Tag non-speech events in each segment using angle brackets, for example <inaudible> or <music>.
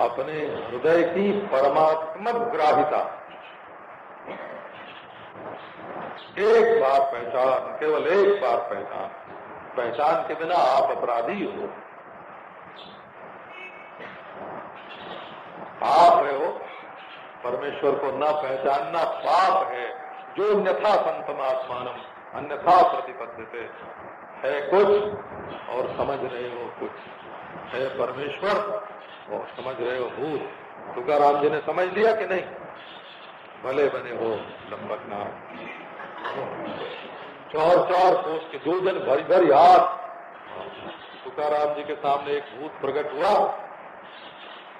अपने हृदय की परमात्मक ग्राहिता। एक बार पहचान, केवल एक बार पहचान। पहचान के बिना आप अपराधी हो। आप है हो परमेश्वर को न पहचानना पाप है, जो अन्यथा संतमात्मान अन्यथा प्रतिपद्ध है कुछ और समझ रहे हो कुछ। है परमेश्वर और समझ रहे हो भूत। तुकाराम जी ने समझ लिया कि नहीं? भले बने हो लंबकनाथ चार चार कोष के दो जन भरी भरी हाथ। तुकाराम जी के सामने एक भूत प्रकट हुआ।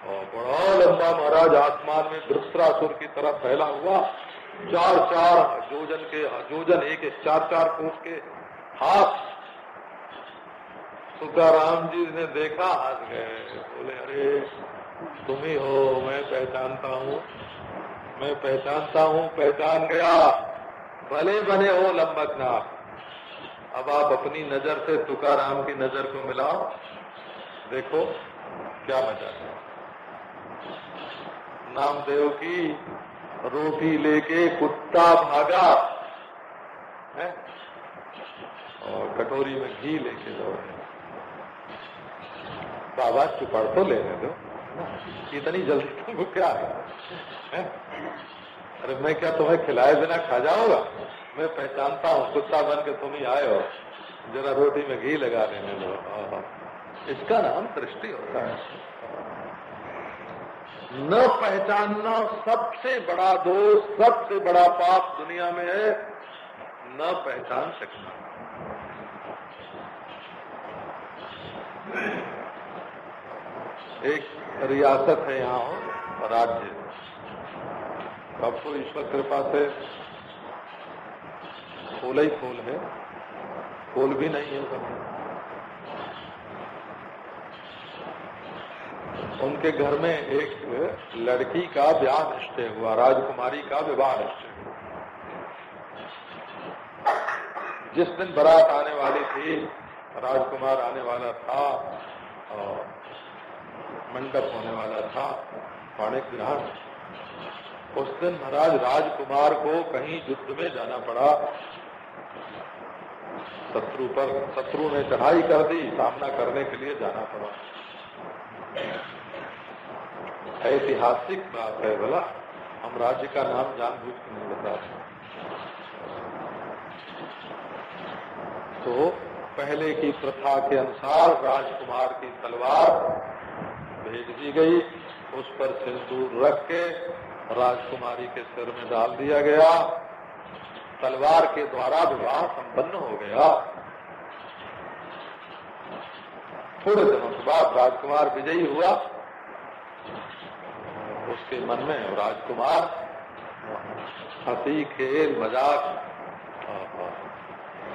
और बड़ा लंबा महाराज आसमान में दृष्टासुर की तरह फैला हुआ। चार चार जोजन के जोजन एक चार चार कोस के हाथ तुकाराम जी ने देखा हाथ गए। बोले, अरे, तुम ही हो, मैं पहचानता हूँ। मैं पहचानता हूँ, पहचान गया। भले बने हो लंबकनाथ अब आप अपनी नज़र से तुकाराम की नज़र को मिलाओ। देखो, क्या मज़ा है। नामदेव की रोटी लेके कुत्ता भागा, है? और कटोरी में घी लेके दौड़े। बाबा चुपड़ तो लेने दो इतनी जल्दी तुमको क्या है? अरे मैं क्या तुम्हें खिलाए बिना खा जाऊँगा? मैं पहचानता हूँ, कुत्ता बन के तुम ही आए हो। जरा रोटी में घी लगा लेने दो। इसका नाम दृष्टि होता है। न पहचानना सबसे बड़ा दोष, सबसे बड़ा पाप दुनिया में है। न पहचान सकना। एक रियासत है यहाँ राज्य। अब तो ईश्वर कृपा से फूल ही फूल है। फूल भी नहीं है सब। उनके घर में एक लड़की का ब्याह निश्चय हुआ, राजकुमारी का विवाह निश्चय हुआ। जिस दिन बारात आने वाली थी, राजकुमार आने वाला था और मंडप होने वाला था पाणिक ग्रहण उस दिन महाराज राजकुमार को कहीं युद्ध में जाना पड़ा। शत्रु पर, शत्रु ने चढ़ाई कर दी, सामना करने के लिए जाना पड़ा। ऐतिहासिक बात है बोला हम राज्य का नाम जानबूझ के नहीं बताते तो पहले की प्रथा के अनुसार राजकुमार की तलवार भेज दी गई। उस पर सिंदूर रख के राजकुमारी के सिर में डाल दिया गया। तलवार के द्वारा विवाह संपन्न हो गया। थोड़े दिनों के बाद राजकुमार विजयी हुआ। उसके मन में राजकुमार हँसी, खेल, मज़ाक,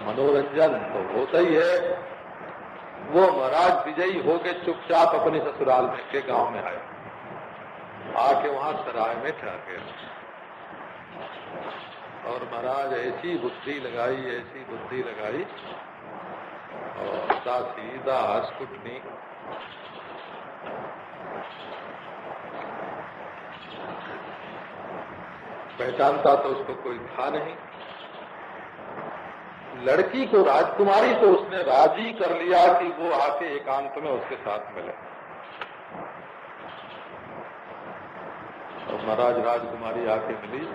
मनोरंजन तो होता ही है। वो महाराज विजयी होके चुपचाप अपने ससुराल में के गाँव में आए आके वहाँ सराय में ठहर गया। और महाराज ऐसी बुद्धि लगाई, ऐसी बुद्धि लगाई। और सीधा कुटनी। पहचानता तो उसको कोई था नहीं। लड़की को, राजकुमारी को उसने राज़ी कर लिया कि वो आके एकांत में उसके साथ मिले। और महाराज, राजकुमारी आके मिली।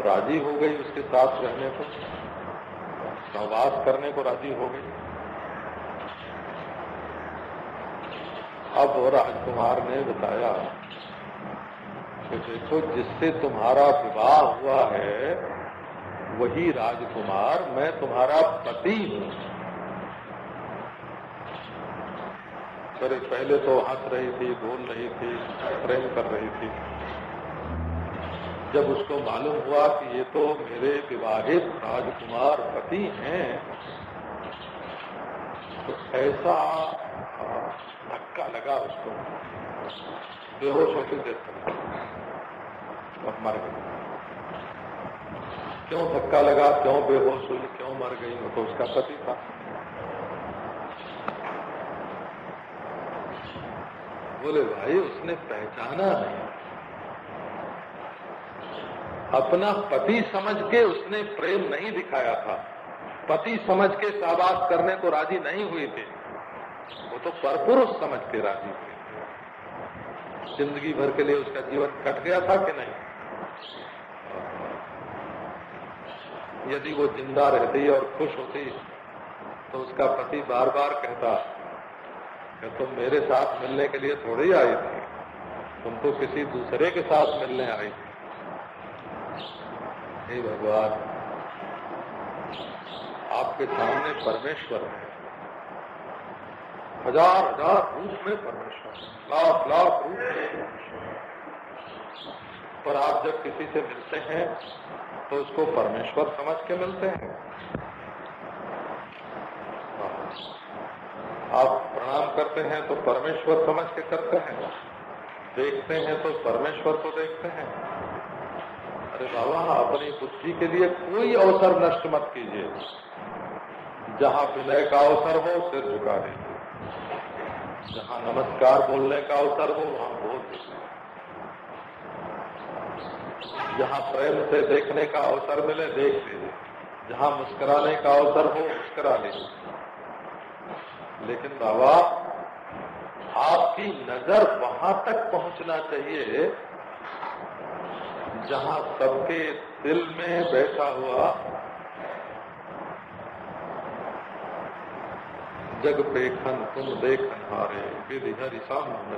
राज़ी हो गई उसके साथ रहने को। सहवास करने को राज़ी हो गई। अब राजकुमार ने बताया कि देखो, जिससे तुम्हारा विवाह हुआ है वही राजकुमार, मैं तुम्हारा पति हूँ। अरे, पहले तो हंस रही थी, बोल रही थी, प्रेम कर रही थी। जब उसको मालूम हुआ कि ये तो मेरे विवाहित राजकुमार पति हैं तो ऐसा धक्का लगा उसको। बेहोश होकर देख अब मर गई। क्यों धक्का लगा, क्यों बेहोश हुई, क्यों मर गई? वो तो उसका पति था। बोले, भाई, उसने पहचाना नहीं। अपना पति समझ के उसने प्रेम नहीं दिखाया था। पति समझ के सहवास करने को राज़ी नहीं हुई थी। वो तो परपुरुष समझ के राज़ी हुई ज़िंदगी भर के लिए उसका जीवन कट गया था कि नहीं? यदि वो ज़िंदा रहती और खुश होती तो उसका पति बार बार कहता कि तुम मेरे साथ मिलने के लिए थोड़ी आई थी? तुम तो किसी दूसरे के साथ मिलने आई थी। हे भगवान, आपके सामने परमेश्वर है। हज़ार हज़ार रूप में परमेश्वर है। लाख लाख रूप में पर आप जब किसी से मिलते हैं तो उसको परमेश्वर समझ के मिलते हैं। आप प्रणाम करते हैं तो परमेश्वर समझ के करते हैं। देखते हैं तो परमेश्वर को देखते हैं। अरे बाबा, अपनी बुद्धि के लिए कोई अवसर नष्ट मत कीजिए। जहाँ विनय का अवसर हो, सिर झुका दीजिए। जहाँ नमस्कार बोलने का अवसर हो, वहाँ बोल दीजिए। जहाँ प्रेम से देखने का अवसर मिले, देख ले जहाँ मुस्कुराने का अवसर हो, मुस्कुरा लीजिए लेकिन बाबा, आपकी नज़र वहाँ तक पहुँचना चाहिए, जहाँ सबके दिल में बैठा हुआ जग पेखन तुम देखन हारे, विधि हरि सामने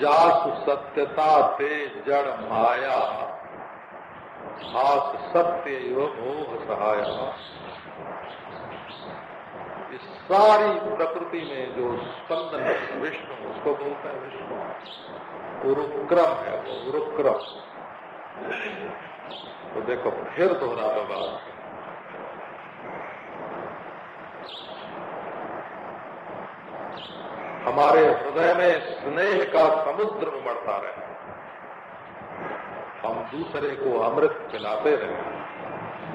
जास सत्यता ते जड़ माया। हास सत्य मोह सहाया। इस सारी प्रकृति में जो स्पंदन विष्णु, उसको बोलते हैं विष्णु। उरुक्रम है वो, उरुक्रम। तो देखो, फिर दोहरा बात। हमारे हृदय में स्नेह का समुद्र उमड़ता रहे। हम दूसरे को अमृत पिलाते रहे।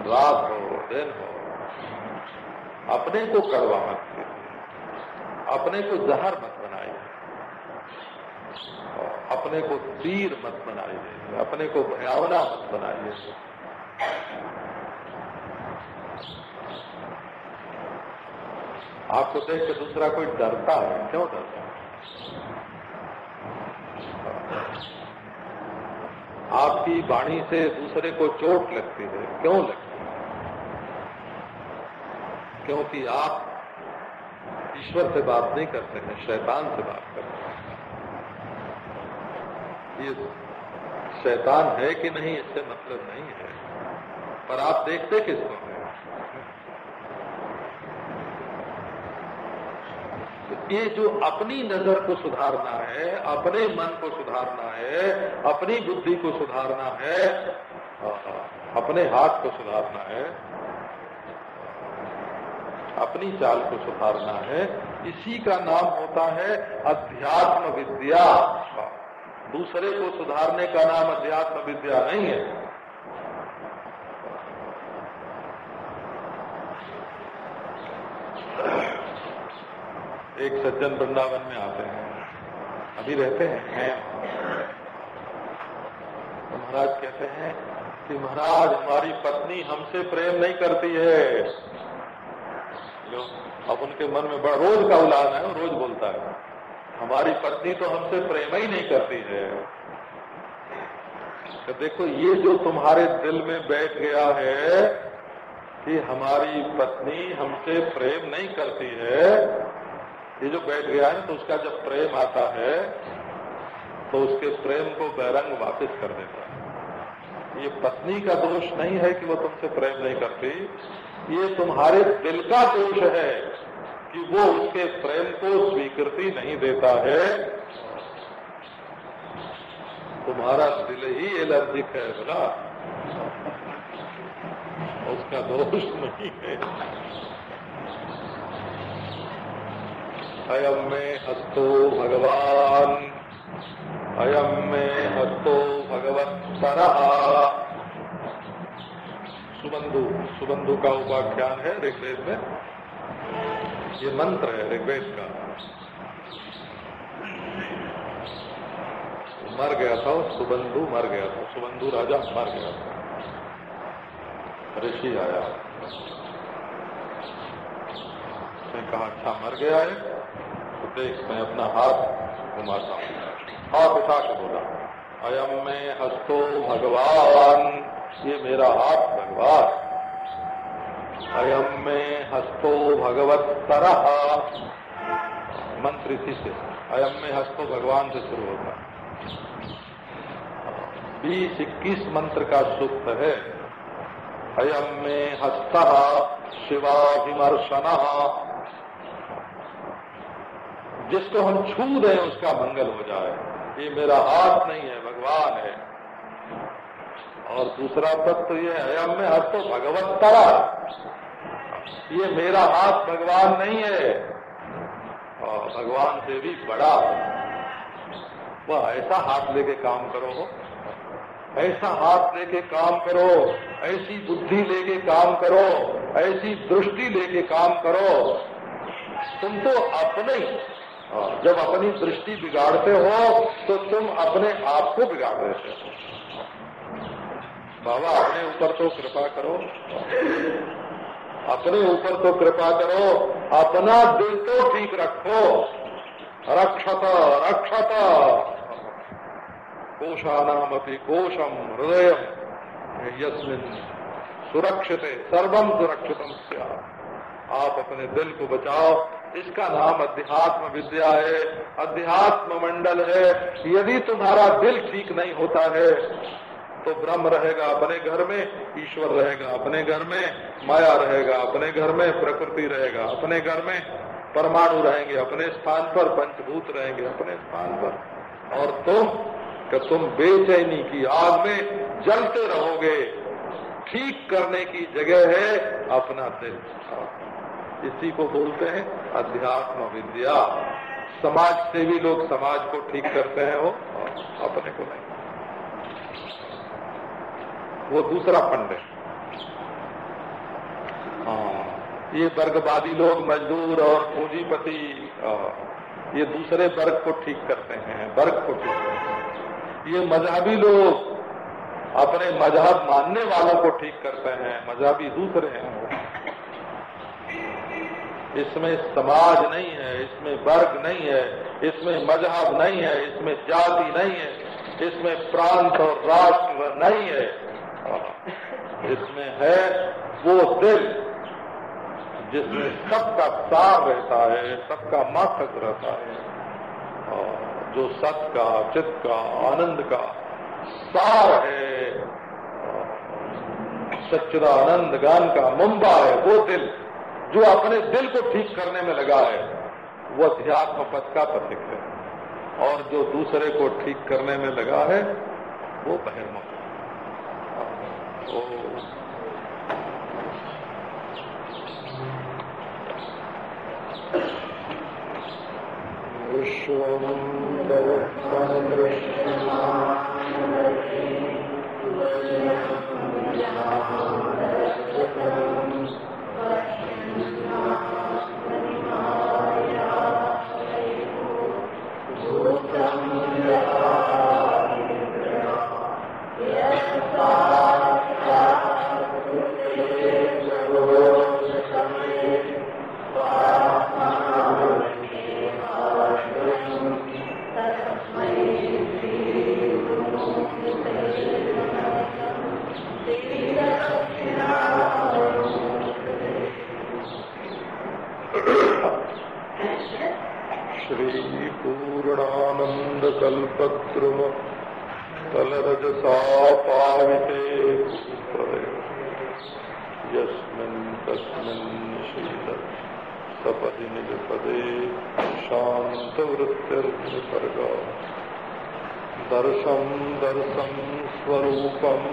रात हो, दिन हो। अपने को कड़वा मत अपने को जहर मत बनाइए। अपने को तीर मत बनाइए। अपने को भयावना मत बनाइए। आपको देख के दूसरा कोई डरता है? क्यों डरता है? आपकी वाणी से दूसरे को चोट लगती है। क्यों लगती है? क्योंकि आप ईश्वर से बात नहीं करते हैं शैतान से बात करते हैं। ये शैतान है कि नहीं, इससे मतलब नहीं है। पर आप देखते किसको हैं? ये जो अपनी नज़र को सुधारना है, अपने मन को सुधारना है, अपनी बुद्धि को सुधारना है अपने हाथ को सुधारना है, अपनी चाल को सुधारना है, इसी का नाम होता है अध्यात्म विद्या। दूसरे को सुधारने का नाम अध्यात्म विद्या नहीं है। एक सज्जन वृंदावन में आते हैं। अभी रहते हैं, है। तो महाराज कहते हैं कि महाराज, हमारी पत्नी हमसे प्रेम नहीं करती है। अब उनके मन में बड़ा रोज का उलाद है रोज बोलता है, हमारी पत्नी तो हमसे प्रेम ही नहीं करती है। तो देखो, ये जो तुम्हारे दिल में बैठ गया है कि हमारी पत्नी हमसे प्रेम नहीं करती है ये जो बैठ गया है तो उसका जब प्रेम आता है तो उसके प्रेम को बैरंग वापस कर देता है। ये पत्नी का दोष नहीं है कि वो तुमसे प्रेम नहीं करती, ये तुम्हारे दिल का दोष है कि वो उसके प्रेम को स्वीकृति नहीं देता है। तुम्हारा दिल ही एलर्जिक है, बोला। उसका दोष नहीं है। अयम में हस्तो भगवान। अयम में हस्तो भगवत सुबंधु सुबंधु का उपाख्यान है ऋग्वेद में। ये मंत्र है ऋग्वेद का। मर गया था सुबंधु मर गया था। सुबंधु राजा मर गया था। ऋषि आया। उसने कहा अच्छा मर गया है। देख मैं अपना हाथ घुमाता हूँ। हाथ उठा के बोला, अयम में हस्तो भगवान, ये मेरा हाथ भगवान। अयम में हस्तो भगवत तरह मंत्र इसी से, अयम में हस्तो भगवान से शुरू होता। बीस इक्कीस मंत्र का सूक्त है। अयम में हस्त, शिवाभिमर्शन जिसको हम छू दें उसका मंगल हो जाए। ये मेरा हाथ नहीं है, भगवान है। और दूसरा तत्व ये अयम में हस्त तो भगवत तरा। ये मेरा हाथ भगवान नहीं है। और भगवान से भी बड़ा वह ऐसा हाथ लेके काम करो। ऐसा हाथ लेके काम करो। ऐसी बुद्धि लेके काम करो। ऐसी दृष्टि लेके काम करो। तुम तो अपने जब अपनी दृष्टि बिगाड़ते हो तो तुम अपने आप को बिगाड़ देते हो। बाबा, अपने ऊपर तो कृपा करो। अपने ऊपर तो कृपा करो। अपना दिल तो ठीक रखो। रक्षत रक्षत। कोशानामपि कोशम हृदय यस्मिन सुरक्षित सर्वम सुरक्षितम आप अपने दिल को बचाओ। इसका नाम अध्यात्म विद्या है, अध्यात्म मंडल है, यदि तुम्हारा दिल ठीक नहीं होता है तो ब्रह्म रहेगा अपने घर में, ईश्वर रहेगा अपने घर में, माया रहेगा अपने घर में, प्रकृति रहेगा अपने घर में, परमाणु रहेंगे अपने स्थान पर, पंचभूत रहेंगे अपने स्थान पर। और तुम, कि तुम बेचैनी की आग में जलते रहोगे, ठीक करने की जगह है अपना दिल। इसी को बोलते हैं अध्यात्म विद्या। समाज से भी लोग समाज को ठीक करते हैं वो अपने को नहीं। वो दूसरा फंड है हाँ ये वर्गवादी लोग, मजदूर और पूंजीपति ये दूसरे वर्ग को ठीक करते हैं, वर्ग को ठीक करते हैं। ये मजहबी लोग अपने मज़हब मानने वालों को ठीक करते हैं, मजहबी दूसरे हैं। इसमें समाज नहीं है, इसमें वर्ग नहीं है, इसमें मज़हब नहीं है, इसमें जाति नहीं है, इसमें प्रांत और राष्ट्र नहीं है। इसमें है वो दिल जिसमें सबका सार रहता है, सबका माथक रहता है। जो सत का, चित का, आनंद का सार है, सच्चिदानंद गान का मुंबा है वो दिल। जो अपने दिल को ठीक करने में लगा है, वो अध्यात्म पथ का प्रतीक है। और जो दूसरे को ठीक करने में लगा है, वो बहिर्मुख कल्पद्रुम तलरजसा पाविते यस्मिन् तस्मिन् निजपदे शान्तवृत्तिर्निसर्गा। दर्शं दर्शं स्वरूपम्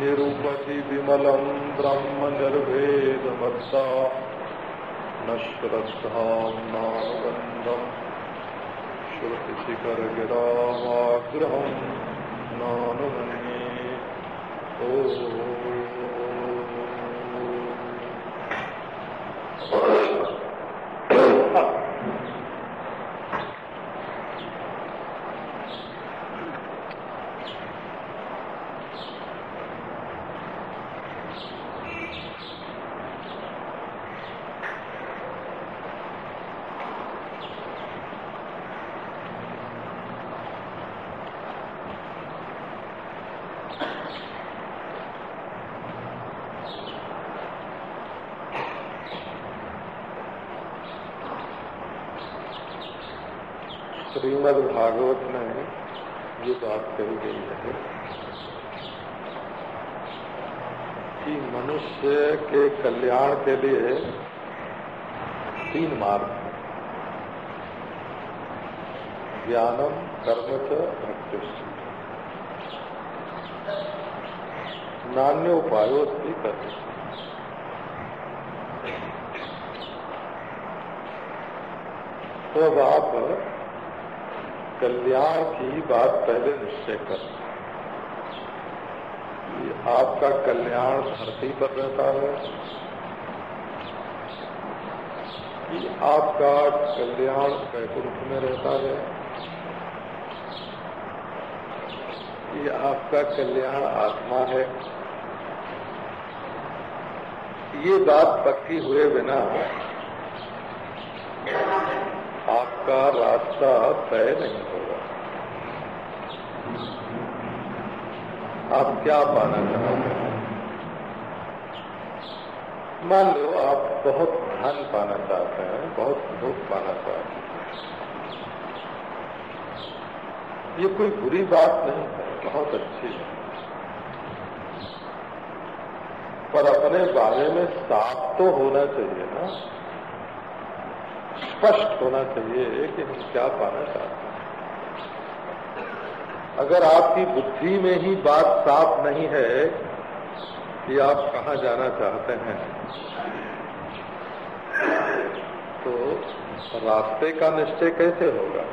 निरूपति विमलं ब्रह्म निर्भेदमत्सा नश्वरस्थां नानुबन्धम् श्रुतिशिखरगिरामाग्रहम् नानुमन्ये ॐ के कल्याण के लिए तीन मार्ग हैं। ज्ञानम, कर्म च भक्ति नान्य उपायों से करते तो अब आप कल्याण की बात पहले निश्चय कर आपका कल्याण धरती पर रहता है। कि आपका कल्याण वैकुंठ में रहता है। कि आपका कल्याण आत्मा है। ये बात पक्की हुए बिना आपका रास्ता तय नहीं होगा। आप क्या पाना चाहते हैं मान लो आप बहुत धन पाना चाहते हैं, बहुत सुख पाना चाहते हैं। ये कोई बुरी बात नहीं है, बहुत अच्छी है। पर अपने बारे में साफ़ तो होना चाहिए ना, स्पष्ट होना चाहिए कि हम क्या पाना चाहते हैं। अगर आपकी बुद्धि में ही बात साफ़ नहीं है, कि आप कहाँ जाना चाहते हैं? तो रास्ते का निश्चय कैसे होगा?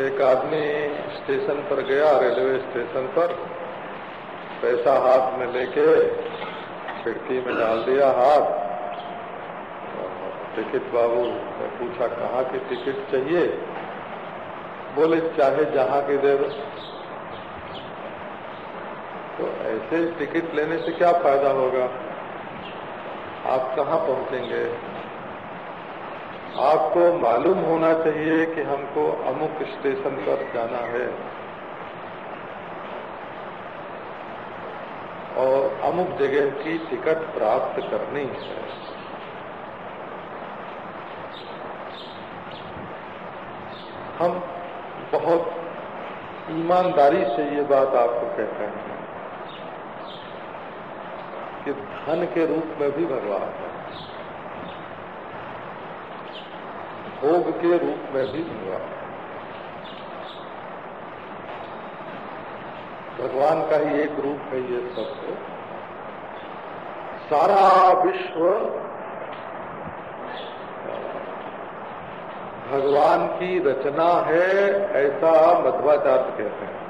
एक आदमी स्टेशन पर गया, रेलवे स्टेशन पर, पैसा हाथ में लेके खिड़की में डाल दिया हाथ। टिकट बाबू ने पूछा, कहाँ की टिकट चाहिए? बोले, चाहे जहाँ की दे तो ऐसे टिकट लेने से क्या फ़ायदा होगा? आप कहाँ पहुँचेंगे? आपको मालूम होना चाहिए कि हमको अमुक स्टेशन पर जाना है। और अमुक जगह की टिकट प्राप्त करनी है। हम बहुत ईमानदारी से ये बात आपको कहते हैं कि धन के रूप में भी भगवान है। भोग के रूप में भी भगवान है। भगवान का ही एक रूप है ये सब सारा विश्व भगवान की रचना है, ऐसा मध्वाचार्य कहते हैं।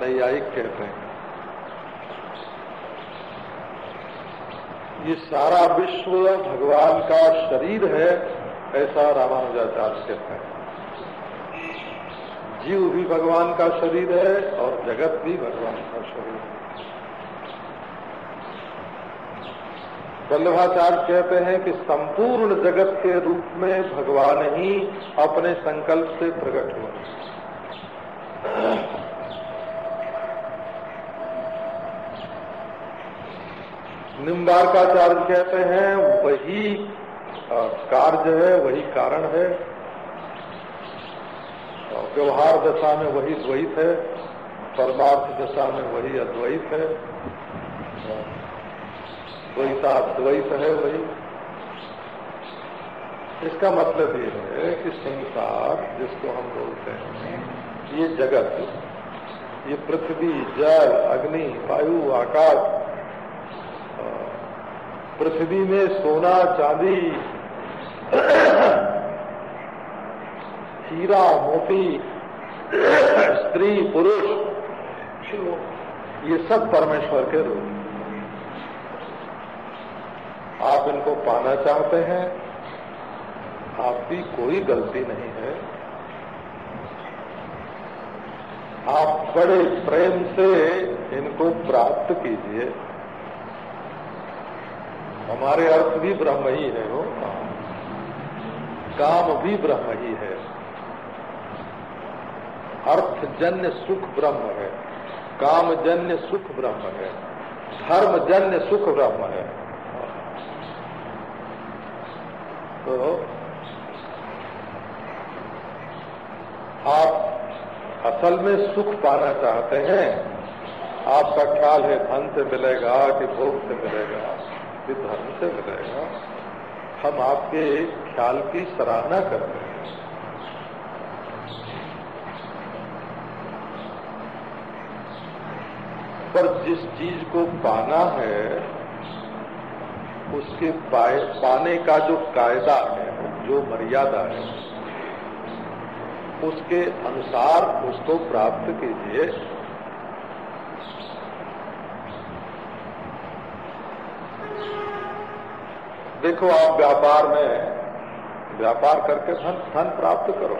नैयायिक कहते हैं। ये सारा विश्व भगवान का शरीर है, ऐसा रामानुजाचार्य कहते हैं। जीव भी भगवान का शरीर है और जगत भी भगवान का शरीर है। वल्लभाचार्य कहते हैं कि संपूर्ण जगत के रूप में भगवान ही अपने संकल्प से प्रकट हुए। निम्बारकाचार्य कहते हैं, वही कार्य है, वही कारण है। व्यवहार दशा में वही द्वैत है, परमार्थ दशा में वही अद्वैत है। द्वैत है वही। इसका मतलब ये है कि संसार, जिसको हम बोलते हैं, ये जगत, ये पृथ्वी, जल, अग्नि, वायु, आकाश पृथ्वी में सोना, चांदी, हीरा, मोती, स्त्री, पुरुष, ये सब परमेश्वर के रूप आप इनको पाना चाहते हैं आपकी कोई गलती नहीं है। आप बड़े प्रेम से इनको प्राप्त कीजिए। हमारे अर्थ भी ब्रह्म ही, है। वो काम भी ब्रह्म ही। है अर्थजन्य सुख, ब्रह्म है। कामजन्य सुख, ब्रह्म है। धर्मजन्य सुख, ब्रह्म है। तो आप असल में सुख पाना चाहते हैं, आपका ख्याल है धन से मिलेगा कि भोग से मिलेगा, कि धर्म से मिलेगा, हम आपके ख्याल की सराहना कर रहे हैं। पर जिस चीज़ को पाना है उसके पाए, पाने का जो कायदा है जो मर्यादा है उसके अनुसार उसको प्राप्त कीजिए। देखो आप व्यापार में व्यापार करके धन धन प्राप्त करो।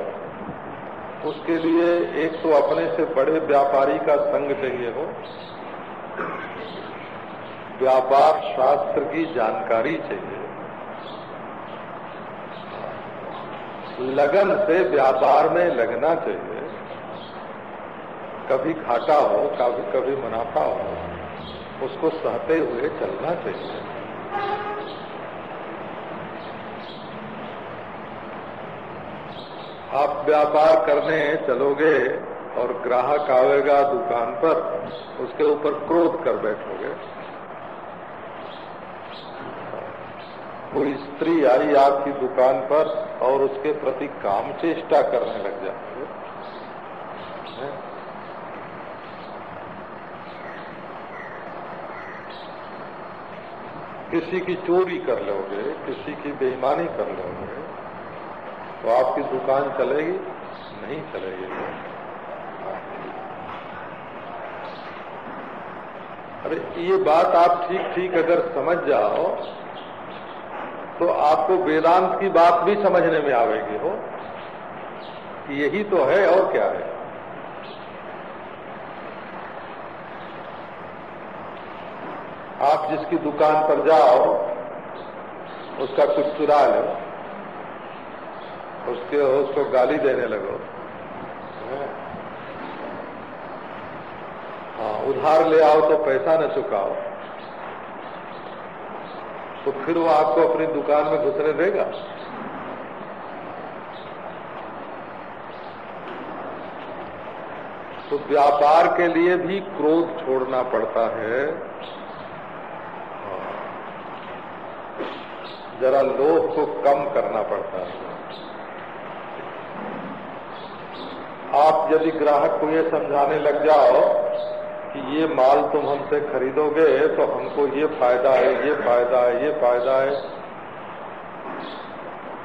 उसके लिए एक तो अपने से बड़े व्यापारी का संग चाहिए हो। व्यापार शास्त्र की जानकारी चाहिए। लगन से व्यापार में लगना चाहिए। कभी घाटा हो, कभी कभी मुनाफा हो, उसको सहते हुए चलना चाहिए। आप व्यापार करने चलोगे और ग्राहक आवेगा दुकान पर, उसके ऊपर क्रोध कर बैठोगे। कोई स्त्री आई आपकी दुकान पर और उसके प्रति काम चेष्टा करने लग जाते किसी की चोरी कर लोगे, किसी की बेईमानी कर लोगे तो आपकी दुकान चलेगी? नहीं चलेगी अरे, ये बात आप ठीक ठीक अगर समझ जाओ तो आपको वेदांत की बात भी समझने में आवेगी हो। कि यही तो है और क्या है? आप जिसकी दुकान पर जाओ, उसका कुछ चुरा लो, उसके उसको गाली देने लगो। हाँ उधार ले आओ तो पैसा न चुकाओ। तो फिर वो आपको अपनी दुकान में घुसने देगा तो व्यापार के लिए भी क्रोध छोड़ना पड़ता है। जरा लोभ को कम करना पड़ता है आप यदि ग्राहक को ये समझाने लग जाओ कि ये माल तुम हमसे खरीदोगे तो हमको ये फ़ायदा है, ये फ़ायदा है, ये फ़ायदा है।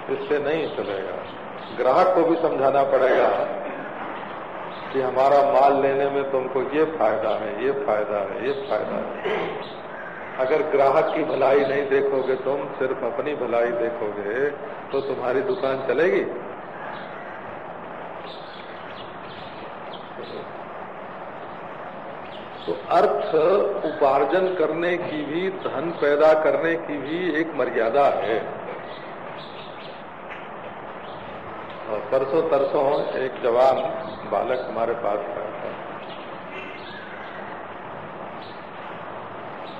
इससे नहीं चलेगा। ग्राहक को भी समझाना पड़ेगा कि हमारा माल लेने में तुमको ये फ़ायदा है, ये फ़ायदा है, ये फ़ायदा है। अगर ग्राहक की भलाई नहीं देखोगे तुम, सिर्फ़ अपनी भलाई देखोगे तो तुम्हारी दुकान चलेगी? तो अर्थ उपार्जन करने की भी, धन पैदा करने की भी एक मर्यादा है। परसों तरसों एक जवान, बालक हमारे पास आया था।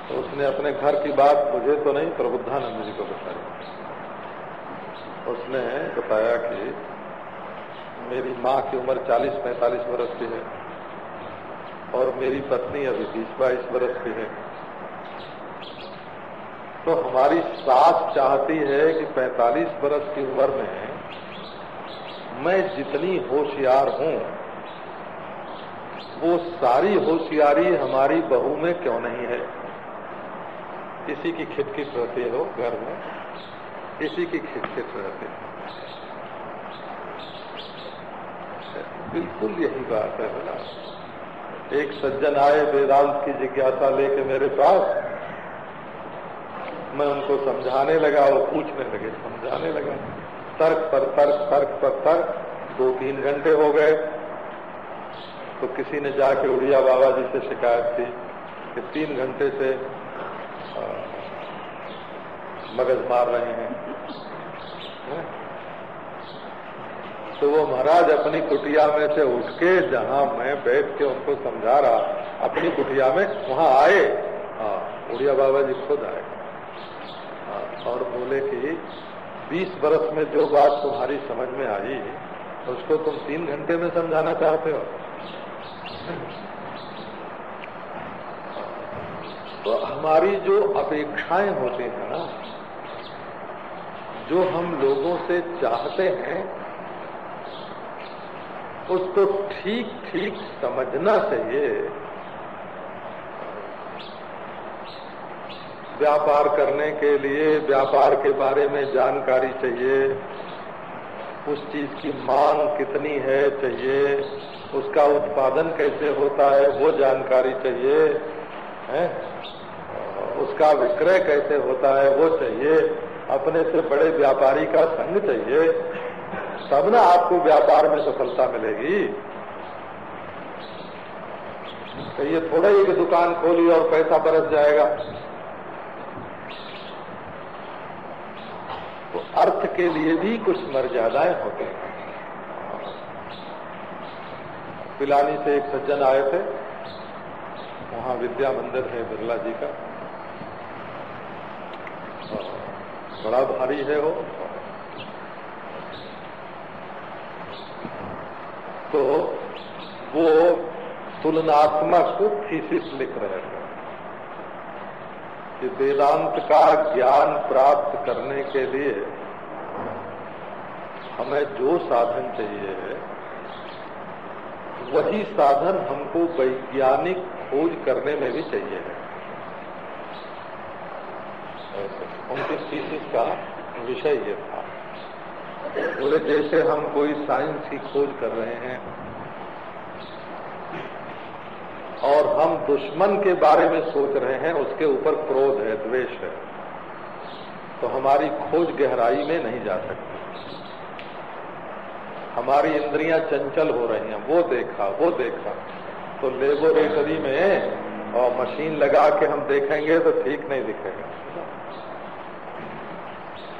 तो उसने अपने घर की बात मुझे तो नहीं, प्रबुद्धानंद जी को बताई। उसने बताया कि मेरी माँ की उम्र 40-45 वर्ष की है। और मेरी पत्नी अभी बीस बाईस बरस की है। तो हमारी सास चाहती है कि 45 बरस की उम्र में मैं जितनी होशियार हूँ, वो सारी होशियारी हमारी बहू में क्यों नहीं है? किसी की खिटखिट रहती हो घर में। किसी की खिटखिट रहती बिल्कुल यही बात है बोला एक सज्जन आए, वेदांत की जिज्ञासा लेके मेरे पास। मैं उनको समझाने लगा और पूछने लगे, समझाने लगा। तर्क पर तर्क तर्क पर तर्क दो तीन घंटे हो गए। तो किसी ने जाके उड़िया बाबा जी से शिकायत की कि तीन घंटे से मगज मार रहे हैं? तो वो महाराज अपनी कुटिया में से उठ के जहाँ मैं बैठ के उनको समझा रहा अपनी कुटिया में वहाँ आए। हाँ उड़िया बाबा जी खुद आए। हाँ, और बोले कि बीस बरस में जो बात तुम्हारी समझ में आई उसको तुम तीन घंटे में समझाना चाहते हो? तो हमारी जो अपेक्षाएँ होती हैं ना जो हम लोगों से चाहते हैं उसको ठीक ठीक समझना चाहिए। व्यापार करने के लिए व्यापार के बारे में जानकारी चाहिए। उस चीज़ की मांग कितनी है चाहिए। उसका उत्पादन कैसे होता है, वो जानकारी चाहिए। है? उसका विक्रय कैसे होता है, वो चाहिए। अपने से बड़े व्यापारी का संग चाहिए। तब ना आपको व्यापार में सफलता मिलेगी। तो ये थोड़ा ही दुकान खोली और पैसा बरस जाएगा। तो अर्थ के लिए भी कुछ मर्यादाएँ होते हैं। पिलानी से एक सज्जन आए थे। वहाँ विद्या मंदिर है बिरला जी का। बड़ा भारी है वो। तो वो तुलनात्मक थीसिस लिख रहे थे कि वेदांत का ज्ञान प्राप्त करने के लिए हमें जो साधन चाहिए है, वही साधन हमको वैज्ञानिक खोज करने में भी चाहिए है। उनके थीसिस का विषय ये था। बोले, जैसे हम कोई साइंस की खोज कर रहे हैं, और हम दुश्मन के बारे में सोच रहे हैं, उसके ऊपर क्रोध है, द्वेष है तो हमारी खोज गहराई में नहीं जा सकती। हमारी इंद्रियाँ चंचल हो रही हैं, वो देखा वो देखा तो लेबोरेटरी में, और मशीन लगा के हम देखेंगे तो ठीक नहीं दिखेगा।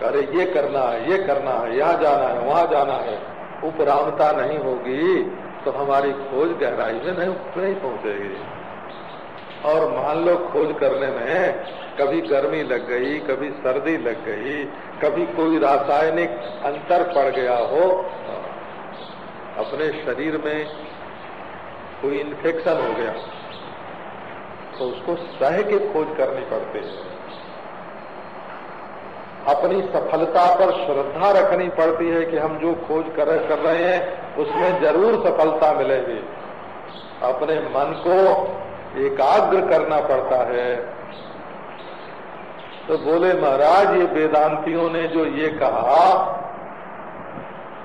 अरे ये करना है, ये करना है, यहाँ जाना है, वहाँ जाना है। उपरामता नहीं होगी तो हमारी खोज गहराई में नहीं नहीं पहुंचेगी। और मान लो खोज करने में कभी गर्मी लग गई, कभी सर्दी लग गई, कभी कोई रासायनिक अंतर पड़ गया हो, अपने शरीर में कोई इन्फेक्शन हो गया तो उसको सह के खोज करनी पड़ती है। अपनी सफलता पर श्रद्धा रखनी पड़ती है कि हम जो खोज कर, रहे हैं उसमें ज़रूर सफलता मिलेगी। अपने मन को एकाग्र करना पड़ता है। तो बोले महाराज ये वेदांतियों ने जो ये कहा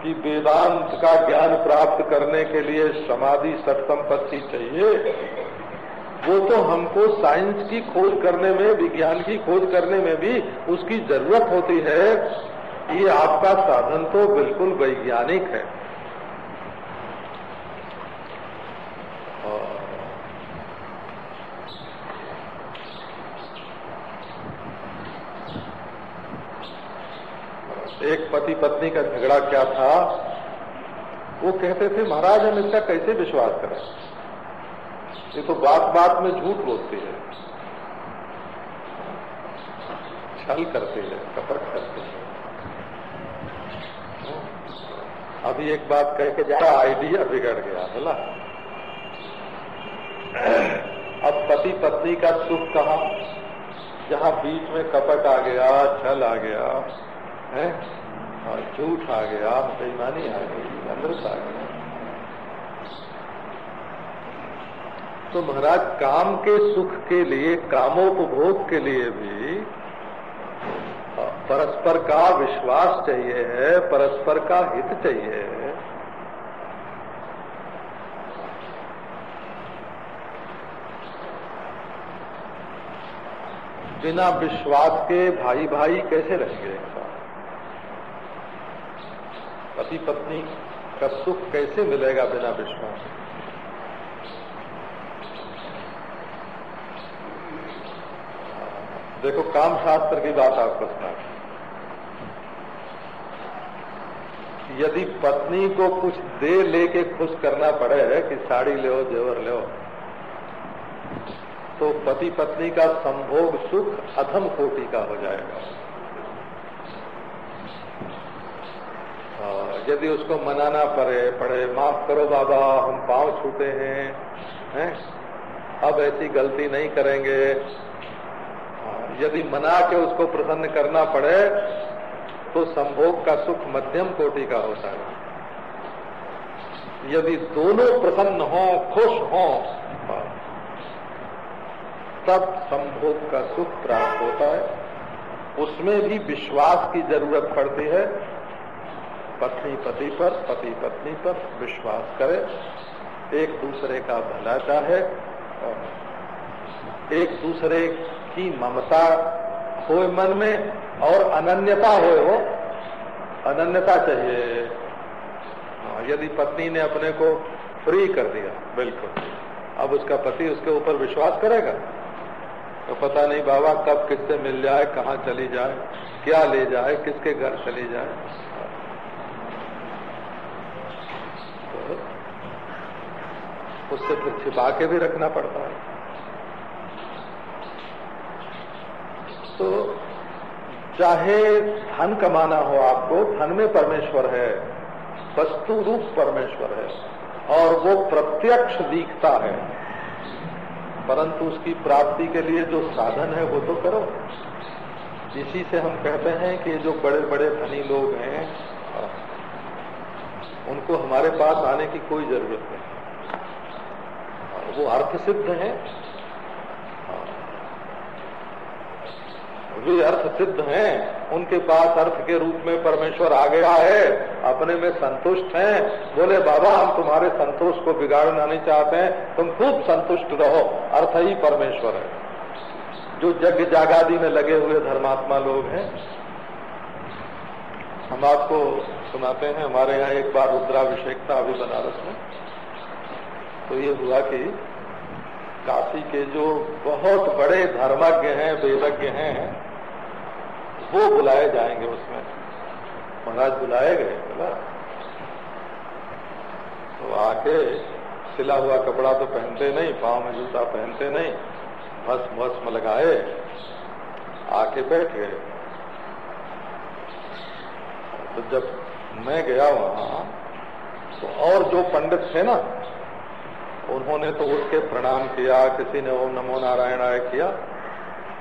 कि वेदांत का ज्ञान प्राप्त करने के लिए समाधि सत्संपत्ति चाहिए वो तो हमको साइंस की खोज करने में, विज्ञान की खोज करने में भी उसकी ज़रूरत होती है। ये आपका साधन तो बिल्कुल वैज्ञानिक है। एक पति पत्नी का झगड़ा क्या था? वो कहते थे, महाराज, हम इसका कैसे विश्वास करें? ये तो बात बात में झूठ बोलते हैं। छल करते हैं, कपट करते हैं। अभी एक बात कह के जा आइडिया बिगड़ गया बोला अब पति पत्नी का सुख कहा? जहाँ बीच में कपट आ गया, छल आ गया, है? झूठ आ गया बेईमानी आ गई, अमृत आ गया। तो महाराज, काम के सुख के लिए, कामोपभोग के लिए भी परस्पर का विश्वास चाहिए है, परस्पर का हित चाहिए है। बिना विश्वास के भाई भाई कैसे रहेंगे? पति पत्नी का सुख कैसे मिलेगा बिना विश्वास? देखो काम शास्त्र की बात आपको सुना यदि पत्नी को कुछ दे लेके खुश करना पड़े है कि साड़ी ले जेवर ले तो पति पत्नी का संभोग सुख अधम कोटि का हो जाएगा। यदि उसको मनाना पड़े पड़े, माफ़ करो बाबा, हम पाँव छूते हैं हैं? अब ऐसी गलती नहीं करेंगे। यदि मना के उसको प्रसन्न करना पड़े तो संभोग का सुख मध्यम कोटि का होता है। यदि दोनों प्रसन्न हो, खुश हो, तब संभोग का सुख प्राप्त होता है। उसमें भी विश्वास की ज़रूरत पड़ती है। पत्नी पति पर, पति पत्नी पर विश्वास करे। एक दूसरे का भला चाहे एक दूसरे की ममता हो मन में और अनन्यता हो वो अनन्यता चाहिए। हाँ, यदि पत्नी ने अपने को फ्री कर दिया बिल्कुल। अब उसका पति उसके ऊपर विश्वास करेगा? तो पता नहीं बाबा कब किससे मिल जाए कहाँ चली जाए क्या ले जाए किसके घर चली जाए। तो उससे फिर छिपा के भी रखना पड़ता है। तो चाहे धन कमाना हो आपको, धन में परमेश्वर है, वस्तु रूप परमेश्वर है, और वो प्रत्यक्ष दिखता है। परंतु उसकी प्राप्ति के लिए जो साधन है, वो तो करो। इसी से हम कहते हैं कि जो बड़े बड़े धनी लोग हैं, उनको हमारे पास आने की कोई ज़रूरत नहीं। वो अर्थ सिद्ध है वे अर्थ सिद्ध हैं, उनके पास अर्थ के रूप में परमेश्वर आ गया है, अपने में संतुष्ट हैं। बोले, बाबा, हम तुम्हारे संतोष को बिगाड़ना नहीं चाहते हैं। तुम खूब संतुष्ट रहो, अर्थ ही परमेश्वर है। जो यज्ञ जागादी में लगे हुए धर्मात्मा लोग हैं, हम आपको सुनाते हैं। हमारे यहाँ एक बार रुद्राभिषेक था अभी बनारस में। तो ये हुआ कि काशी के जो बहुत बड़े धर्मज्ञ हैं, वेदज्ञ हैं वो बुलाए जाएँगे उसमें। महाराज बुलाए गए बोला तो आके सिला हुआ कपड़ा तो पहनते नहीं, पाँव में जूता पहनते नहीं, भस्म भस्म लगाए, आके बैठ गए। तो जब मैं गया वहाँ तो और जो पंडित थे ना उन्होंने तो उसके प्रणाम किया, किसी ने ओम नमो नारायण आय किया,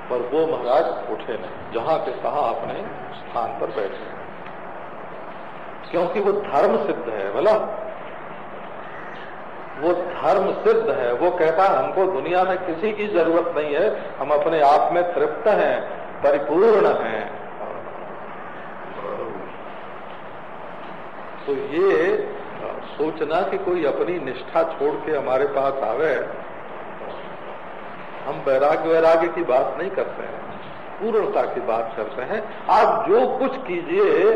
पर वो महाराज उठे नहीं, जहाँ के तहा अपने स्थान पर बैठे। क्योंकि वो धर्म सिद्ध है, बोला। वो धर्म सिद्ध है, वो कहता है, हमको दुनिया में किसी की ज़रूरत नहीं है, हम अपने आप में तृप्त हैं, परिपूर्ण हैं। तो ये सोचना कि कोई अपनी निष्ठा छोड़ के हमारे पास आवे, हम वैराग्य वैराग्य की बात नहीं करते हैं, पूर्णता की बात करते हैं। आप जो कुछ कीजिए,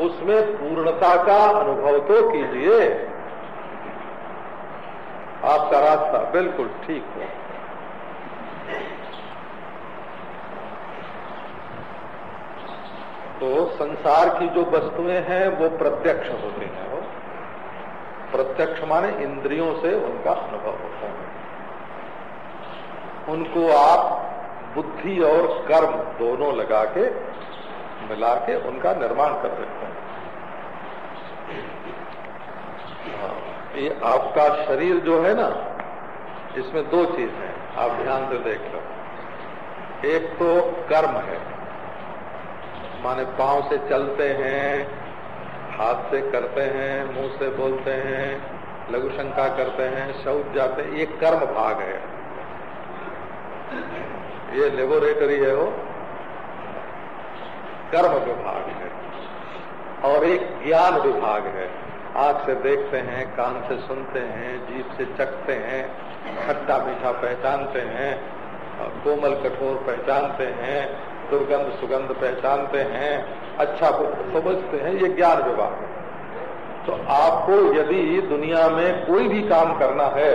उसमें पूर्णता का अनुभव तो कीजिए। आपका रास्ता बिल्कुल ठीक हो। तो संसार की जो वस्तुएँ हैं, वो प्रत्यक्ष होती हैं प्रत्यक्ष माने इंद्रियों से उनका अनुभव होता है। उनको आप बुद्धि और कर्म दोनों लगा के मिला के उनका निर्माण कर देते हैं। हाँ, ये आपका शरीर जो है ना इसमें दो चीज़ है आप ध्यान से देख लो। एक तो कर्म है माने पाँव से चलते हैं हाथ से करते हैं, मुँह से बोलते हैं, लघु शंका करते हैं, शौच जाते हैं, ये कर्म भाग है। ये लेबोरेटरी है वो। कर्म विभाग है। और एक ज्ञान विभाग है। आँख से देखते हैं, कान से सुनते हैं, जीभ से चखते हैं, खट्टा मीठा पहचानते हैं कोमल कठोर पहचानते हैं दुर्गंध सुगंध पहचानते हैं अच्छा समझते हैं, ये ज्ञान विभाग है। तो आपको यदि दुनिया में कोई भी काम करना है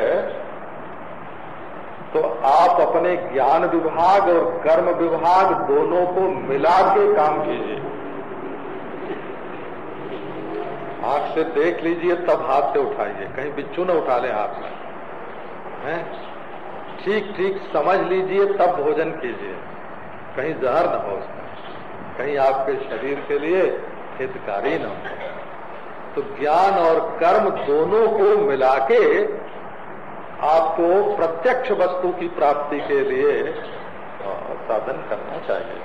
तो आप अपने ज्ञान विभाग और कर्म विभाग दोनों को मिला के काम कीजिए। आँख से देख लीजिए, तब हाथ से उठाइए। कहीं बिच्छू न उठा ले हाथ में। ठीक ठीक, समझ लीजिए, तब भोजन कीजिए। कहीं जहर न हो उसमें। कहीं आपके शरीर के लिए हितकारी न हो। तो ज्ञान और कर्म दोनों को मिला के आपको प्रत्यक्ष वस्तु की प्राप्ति के लिए साधन करना चाहिए।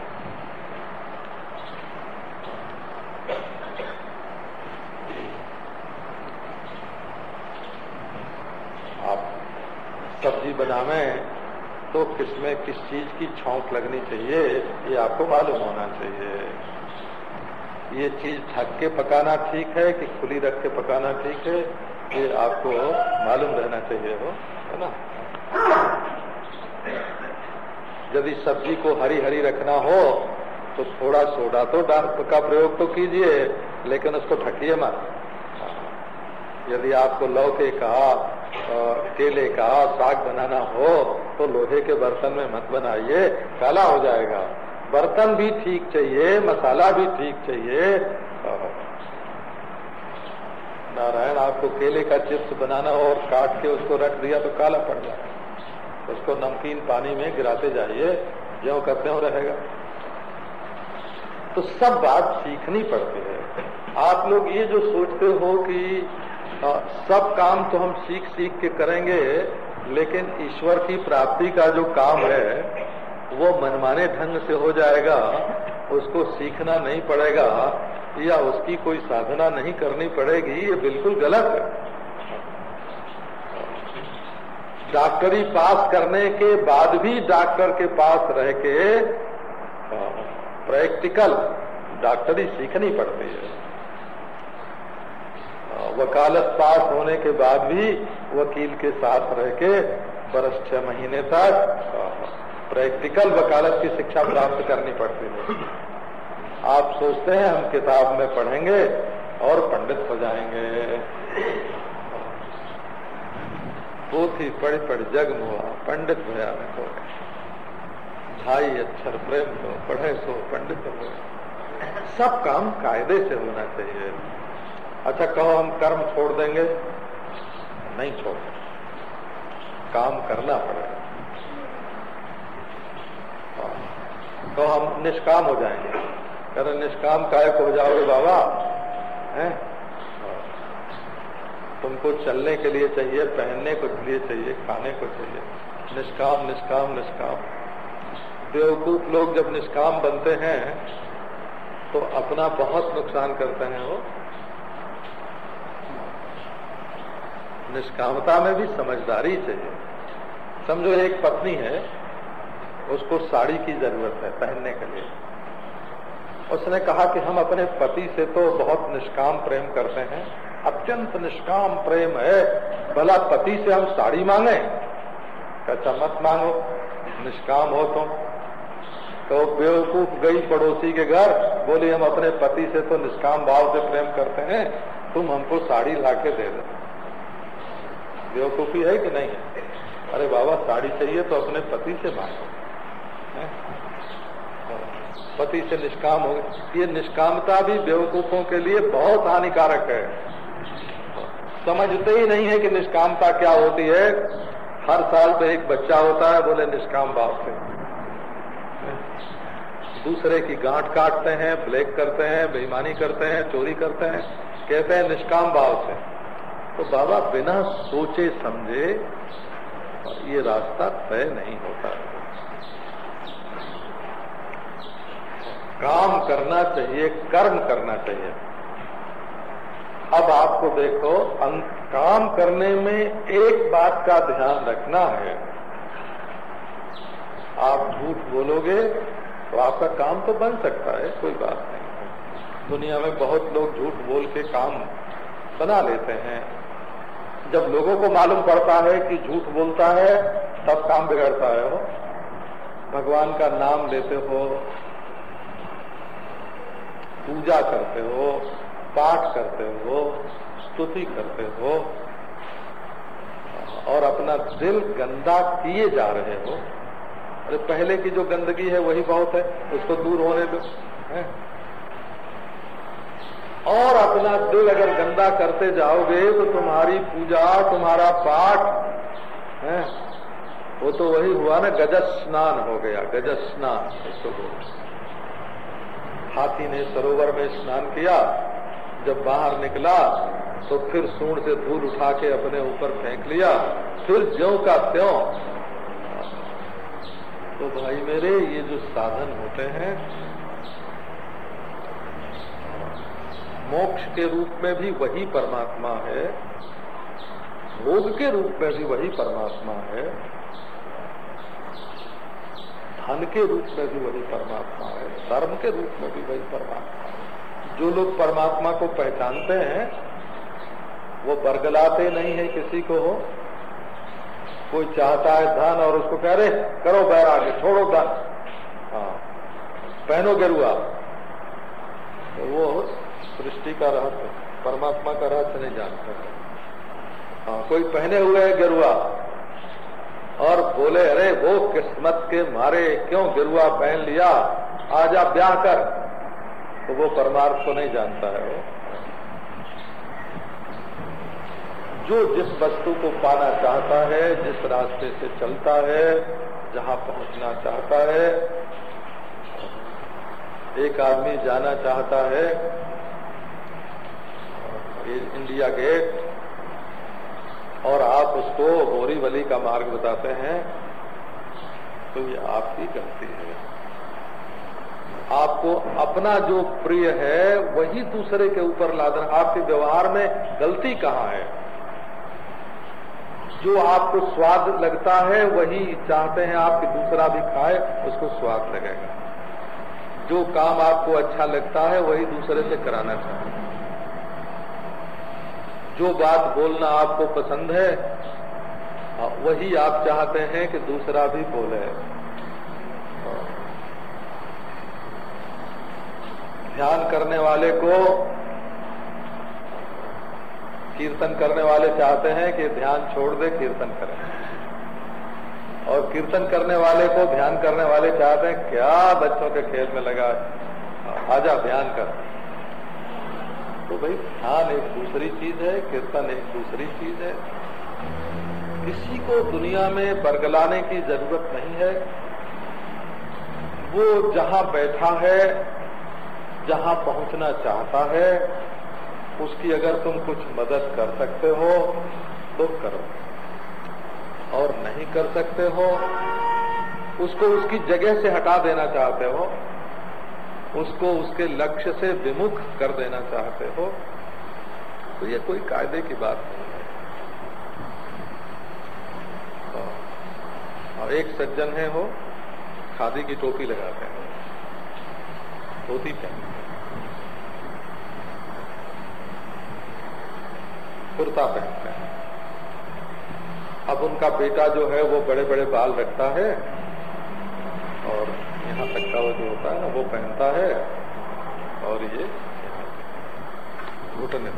आप सब्ज़ी बनावे तो किसमें किस चीज़ की छौंक लगनी चाहिए, ये आपको मालूम होना चाहिए। ये चीज़ ढक के पकाना ठीक है कि खुली रख के पकाना ठीक है, ये आपको मालूम रहना चाहिए हो है ना? यदि सब्ज़ी को हरी हरी रखना हो तो थोड़ा सोडा तो डाल का प्रयोग तो कीजिए, लेकिन उसको ढकिए मत। यदि आपको लौके का केले का साग बनाना हो तो लोहे के बर्तन में मत बनाइए काला हो जाएगा। बर्तन भी ठीक चाहिए मसाला भी ठीक चाहिए। नारायण आपको केले का चिप्स बनाना हो और काट के उसको रख दिया तो काला पड़ जाए। उसको नमकीन पानी में गिराते जाइए जो करते हो रहेगा। तो सब बात सीखनी पड़ती है। आप लोग ये जो सोचते हो कि आ, सब काम तो हम सीख सीख के करेंगे लेकिन ईश्वर की प्राप्ति का जो काम है, वो मनमाने ढंग से हो जाएगा, उसको सीखना नहीं पड़ेगा, या उसकी कोई साधना नहीं करनी पड़ेगी, ये बिल्कुल गलत है। डॉक्टरी पास करने के बाद भी डॉक्टर के पास रह के प्रैक्टिकल डॉक्टरी सीखनी पड़ती है। वकालत पास होने के बाद भी वकील के साथ रह के बरस छह महीने तक प्रैक्टिकल वकालत की शिक्षा प्राप्त करनी पड़ती है। आप सोचते हैं, हम किताब में पढ़ेंगे और पंडित हो जाएँगे। पोथी पढ़ पढ़ जग मुआ पंडित भयानक हो। भाई अक्षर प्रेम हो, पढ़े सो पंडित हो। सब काम कायदे से होना चाहिए। अच्छा कहो हम कर्म छोड़ देंगे। नहीं छोड़ काम करना पड़ेगा। तो हम निष्काम हो जाएँगे। कह निष्काम काय हो जाओगे बाबा। हैं? तुमको चलने के लिए चाहिए, पहनने को लिए चाहिए, खाने को चाहिए। निष्काम निष्काम निष्काम। बेवकूफ़ लोग जब निष्काम बनते हैं तो अपना बहुत नुकसान करते हैं वो। निष्कामता में भी समझदारी चाहिए समझो, एक पत्नी है, उसको साड़ी की ज़रूरत है पहनने के लिए। उसने कहा कि हम अपने पति से तो बहुत निष्काम प्रेम करते हैं। अत्यंत निष्काम प्रेम है। भला पति से हम साड़ी मांगे? कैसा मत मांगो, निष्काम हो तुम। तो बेवकूफ़ गई पड़ोसी के घर, बोली, हम अपने पति से तो निष्काम भाव से प्रेम करते हैं। तुम हमको साड़ी लाके दे दो। बेवकूफ़ी है कि नहीं है? अरे बाबा, साड़ी चाहिए तो अपने पति से मांगो। पति से निष्काम हो ये निष्कामता भी बेवकूफों के लिए बहुत हानिकारक है। समझते ही नहीं है कि निष्कामता क्या होती है। हर साल पे एक बच्चा होता है, बोले निष्काम भाव से। दूसरे की गांठ काटते हैं, ब्लैक करते हैं, बेईमानी करते हैं, चोरी करते हैं। कहते हैं निष्काम भाव से। तो बाबा बिना सोचे समझे ये रास्ता तय नहीं होता। काम करना चाहिए, कर्म करना चाहिए। अब आपको देखो काम करने में एक बात का ध्यान रखना है। आप झूठ बोलोगे तो आपका काम तो बन सकता है, कोई बात नहीं। दुनिया में बहुत लोग झूठ बोल के काम बना लेते हैं। जब लोगों को मालूम पड़ता है कि झूठ बोलता है, तब काम बिगड़ता है वो। भगवान का नाम लेते हो, पूजा करते हो, पाठ करते हो, स्तुति करते हो, और अपना दिल गंदा किए जा रहे हो। अरे पहले की जो गंदगी है, वही बहुत है, उसको दूर होने दो और अपना दिल अगर गंदा करते जाओगे तो तुम्हारी पूजा, तुम्हारा पाठ, है, वो तो वही हुआ ना गजस स्नान हो गया गजस स्नान इसको हाथी ने सरोवर में स्नान किया, जब बाहर निकला तो फिर सूंड से धूल उठा के अपने ऊपर फेंक लिया, फिर ज्यो का त्यों। तो भाई मेरे, ये जो साधन होते हैं मोक्ष के रूप में भी वही परमात्मा है भोग के रूप में भी वही परमात्मा है, धन के रूप में भी वही परमात्मा है, धर्म के रूप में भी वही परमात्मा है। जो लोग परमात्मा को पहचानते हैं, वो बरगलाते नहीं है किसी को। हो कोई चाहता है धन और उसको कह रहे, करो बैराग छोड़ो धन। हाँ पहनो गेरुआ तो वो सृष्टि का रहस्य, परमात्मा का रहस्य नहीं जानते। हाँ कोई पहने हुए है गेरुआ? और बोले, अरे वो किस्मत के मारे क्यों गिरुआ पहन लिया? आजा ब्याह कर। तो वो परमार्थ को नहीं जानता है वो। जो जिस वस्तु को पाना चाहता है, जिस रास्ते से चलता है, जहाँ पहुँचना चाहता है, एक आदमी जाना चाहता है इंडिया गेट। और आप उसको बोरीवली का मार्ग बताते हैं तो ये आपकी गलती है। आपको अपना जो प्रिय है, वही दूसरे के ऊपर लादना। आपके व्यवहार में गलती कहाँ है? जो आपको स्वाद लगता है, वही चाहते हैं आप कि दूसरा भी खाए, उसको स्वाद लगेगा। जो काम आपको अच्छा लगता है, वही दूसरे से कराना चाहिए जो बात बोलना आपको पसंद है वही आप चाहते हैं कि दूसरा भी बोले। ध्यान करने वाले को, कीर्तन करने वाले चाहते हैं कि ध्यान छोड़ दे, कीर्तन करें। और कीर्तन करने वाले को, ध्यान करने वाले चाहते हैं, क्या बच्चों के खेल में लगा आजा, ध्यान कर। तो भाई ध्यान एक दूसरी चीज़ है, कीर्तन एक दूसरी चीज़ है। किसी को दुनिया में बरगलाने की ज़रूरत नहीं है। वो जहाँ बैठा है, जहाँ पहुँचना चाहता है, उसकी अगर तुम कुछ मदद कर सकते हो तो करो। और नहीं कर सकते हो, उसको उसकी जगह से हटा देना चाहते हो उसको उसके लक्ष्य से विमुख कर देना चाहते हो तो ये कोई कायदे की बात नहीं है। और एक सज्जन है वो, खादी की टोपी लगाते हैं। धोती पहनते कुर्ता पहनते हैं। अब उनका बेटा जो है वो बड़े बड़े बाल रखता है, और यहाँ तक का वो जो होता है ना वो पहनता है। और ये घुटने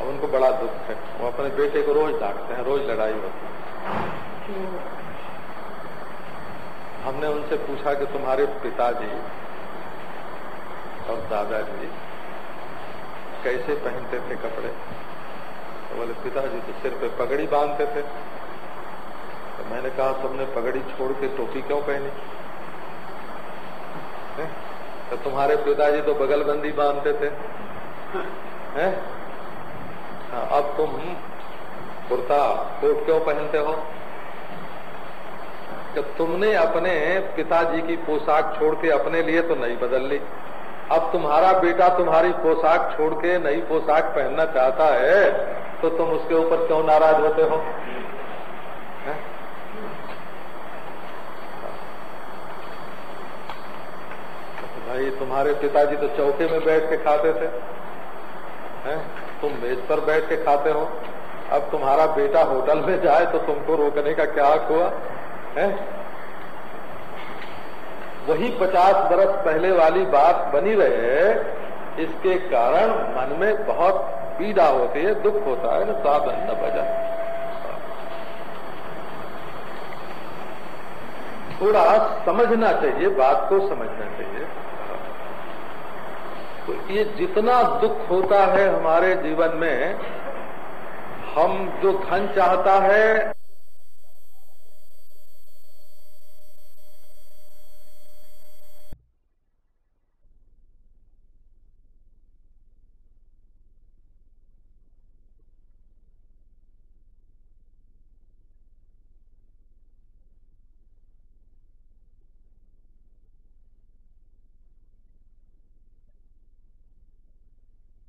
अब उनको बड़ा दुख है। वो अपने बेटे को रोज डांटते हैं, रोज लड़ाई होती है। हमने उनसे पूछा कि तुम्हारे पिताजी और दादाजी कैसे पहनते थे कपड़े? तो बोले, पिताजी तो सिर पे पगड़ी बांधते थे। तो मैंने कहा, तुमने पगड़ी छोड़ के टोपी क्यों पहनी? तो तुम्हारे पिताजी तो बगलबंदी बांधते थे। <laughs> हैं? हाँ, अब तुम कुर्ता कोट क्यों पहनते हो? कि तुमने अपने पिताजी की पोशाक छोड़ के अपने लिए तो नहीं बदल ली। अब तुम्हारा बेटा तुम्हारी पोशाक छोड़ के नई पोशाक पहनना चाहता है तो तुम उसके ऊपर क्यों नाराज़ होते हो? भाई, तुम्हारे पिताजी तो चौके में बैठ के खाते थे। हैं? तुम मेज पर बैठ के खाते हो। अब तुम्हारा बेटा होटल में जाए तो तुमको रोकने का क्या हक हुआ? है? वही पचास बरस पहले वाली बात बनी रहे, इसके कारण मन में बहुत पीड़ा होती है, दुख होता है, न साधन, न भजन। थोड़ा समझना चाहिए, बात को समझना चाहिए। तो ये जितना दुख होता है हमारे जीवन में हम जो धन चाहता है